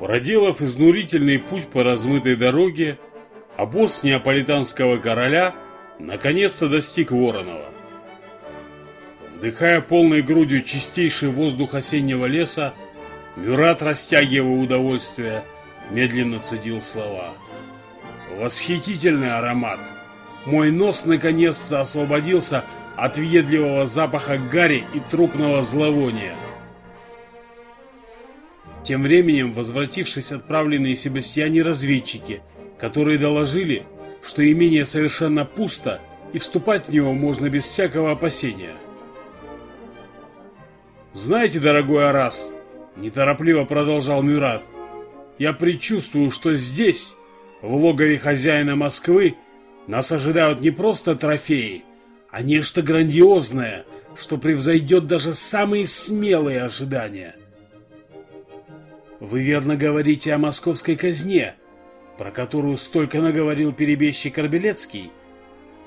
Проделав изнурительный путь по размытой дороге, обоз неаполитанского короля наконец-то достиг Воронова. Вдыхая полной грудью чистейший воздух осеннего леса, Мюрат, растягивая удовольствие, медленно цедил слова. «Восхитительный аромат! Мой нос наконец-то освободился от въедливого запаха гари и трупного зловония!» Тем временем, возвратившись отправленные Себастьяне разведчики, которые доложили, что имение совершенно пусто и вступать в него можно без всякого опасения. «Знаете, дорогой Арас, — неторопливо продолжал Мюрат, — я предчувствую, что здесь, в логове хозяина Москвы, нас ожидают не просто трофеи, а нечто грандиозное, что превзойдет даже самые смелые ожидания. Вы верно говорите о московской казне, про которую столько наговорил перебежчик Арбелецкий?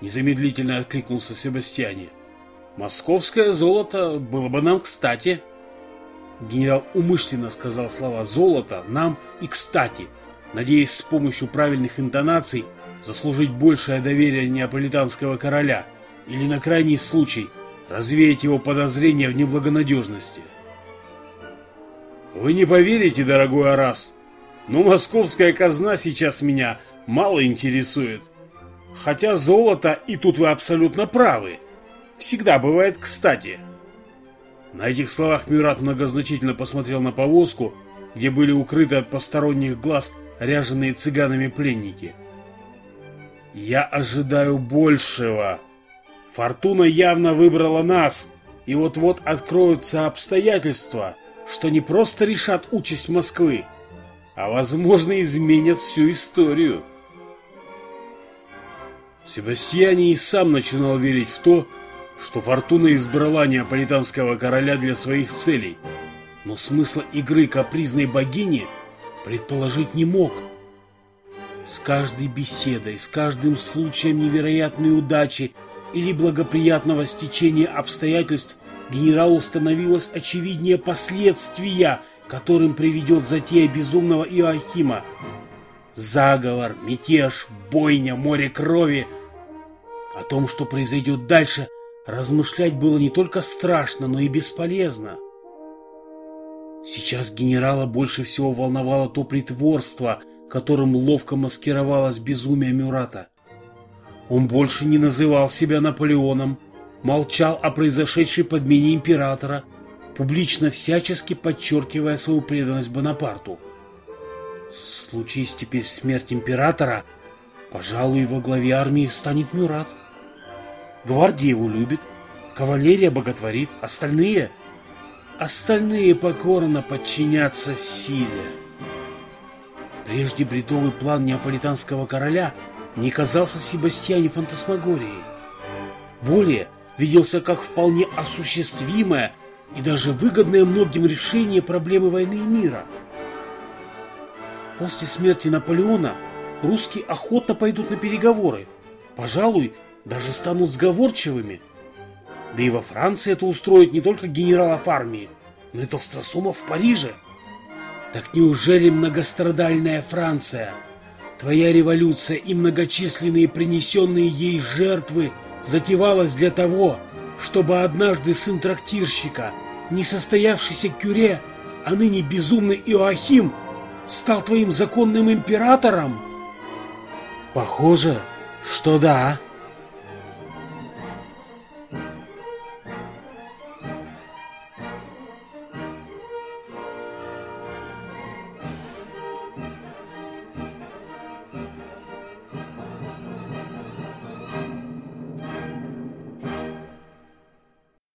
Незамедлительно откликнулся Себастьяне. Московское золото было бы нам кстати. Генерал умышленно сказал слова «золото» нам и «кстати», надеясь с помощью правильных интонаций заслужить большее доверие неаполитанского короля или, на крайний случай, развеять его подозрения в неблагонадежности. Вы не поверите, дорогой Арас, но московская казна сейчас меня мало интересует. Хотя золото, и тут вы абсолютно правы, всегда бывает кстати. На этих словах Мюрат многозначительно посмотрел на повозку, где были укрыты от посторонних глаз ряженые цыганами пленники. «Я ожидаю большего. Фортуна явно выбрала нас, и вот-вот откроются обстоятельства, что не просто решат участь Москвы, а, возможно, изменят всю историю. Себастьяне и сам начинал верить в то, что Фортуна избрала неаполитанского короля для своих целей, но смысла игры капризной богини предположить не мог. С каждой беседой, с каждым случаем невероятной удачи или благоприятного стечения обстоятельств генералу становилось очевиднее последствия, которым приведет затея безумного Иоахима. Заговор, мятеж, бойня, море крови. О том, что произойдет дальше, размышлять было не только страшно, но и бесполезно. Сейчас генерала больше всего волновало то притворство, которым ловко маскировалось безумие Мюрата. Он больше не называл себя Наполеоном, молчал о произошедшей подмене императора, публично всячески подчеркивая свою преданность Бонапарту. Случись теперь смерть императора, пожалуй, во главе армии станет Мюрат. Гвардия его любит, кавалерия боготворит, остальные... Остальные покорно подчинятся силе. Прежде бредовый план неаполитанского короля не казался Себастьяне фантасмагорией. Более, виделся как вполне осуществимое и даже выгодное многим решение проблемы войны и мира. После смерти Наполеона русские охотно пойдут на переговоры, пожалуй, даже станут сговорчивыми. Да и во Франции это устроит не только генералов армии, но и толстосумов в Париже. Так неужели многострадальная Франция, твоя революция и многочисленные принесенные ей жертвы – затевалась для того, чтобы однажды сын трактирщика, несостоявшийся Кюре, а ныне безумный Иоахим, стал твоим законным императором? Похоже, что да.